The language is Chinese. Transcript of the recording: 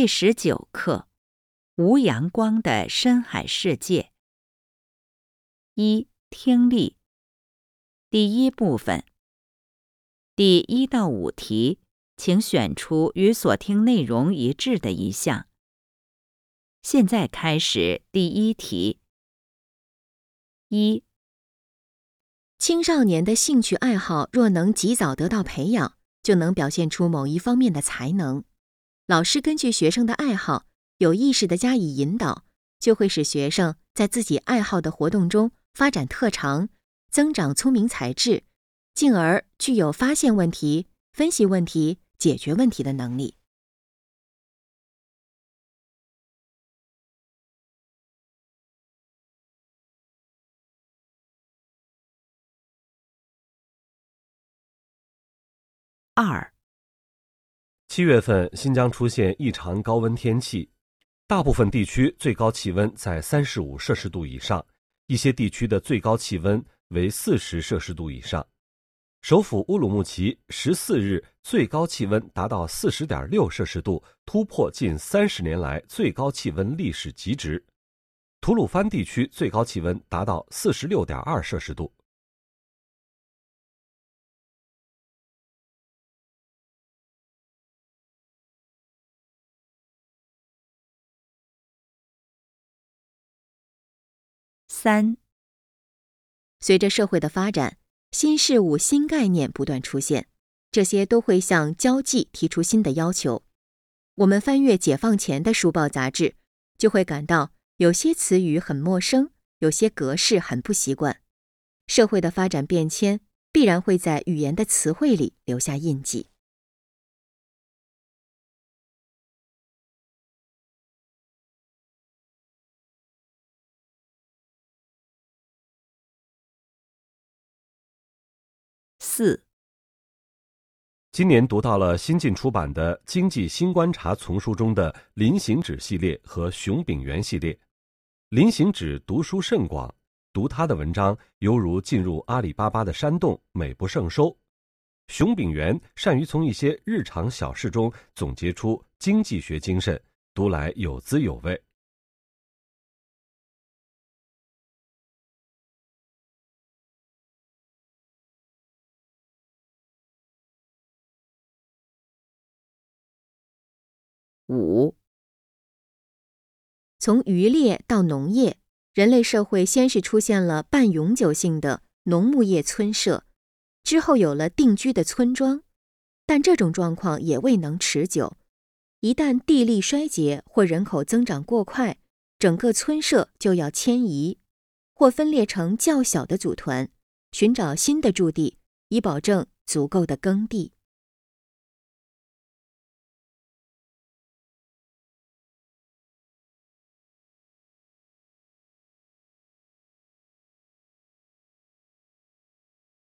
第十九课：无阳光的深海世界。一、听力。第一部分。第一到五题，请选出与所听内容一致的一项。现在开始第一题。一、青少年的兴趣爱好若能及早得到培养，就能表现出某一方面的才能。老师根据学生的爱好，有意识的加以引导，就会使学生在自己爱好的活动中发展特长，增长聪明才智，进而具有发现问题、分析问题、解决问题的能力。二。七月份，新疆出现异常高温天气，大部分地区最高气温在三十五摄氏度以上，一些地区的最高气温为四十摄氏度以上。首府乌鲁木齐十四日最高气温达到四十点六摄氏度，突破近三十年来最高气温历史极值。吐鲁番地区最高气温达到四十六点二摄氏度。三，随着社会的发展，新事物、新概念不断出现，这些都会向交际提出新的要求。我们翻阅解放前的书报杂志，就会感到有些词语很陌生，有些格式很不习惯。社会的发展变迁必然会在语言的词汇里留下印记。四，今年读到了新近出版的《经济新观察》丛书中的林行止系列和熊丙元系列。林行止读书甚广，读他的文章犹如进入阿里巴巴的山洞，美不胜收。熊丙元善于从一些日常小事中总结出经济学精神，读来有滋有味。五，从渔猎到农业，人类社会先是出现了半永久性的农牧业村社，之后有了定居的村庄，但这种状况也未能持久。一旦地力衰竭或人口增长过快，整个村社就要迁移，或分裂成较小的组团，寻找新的驻地，以保证足够的耕地。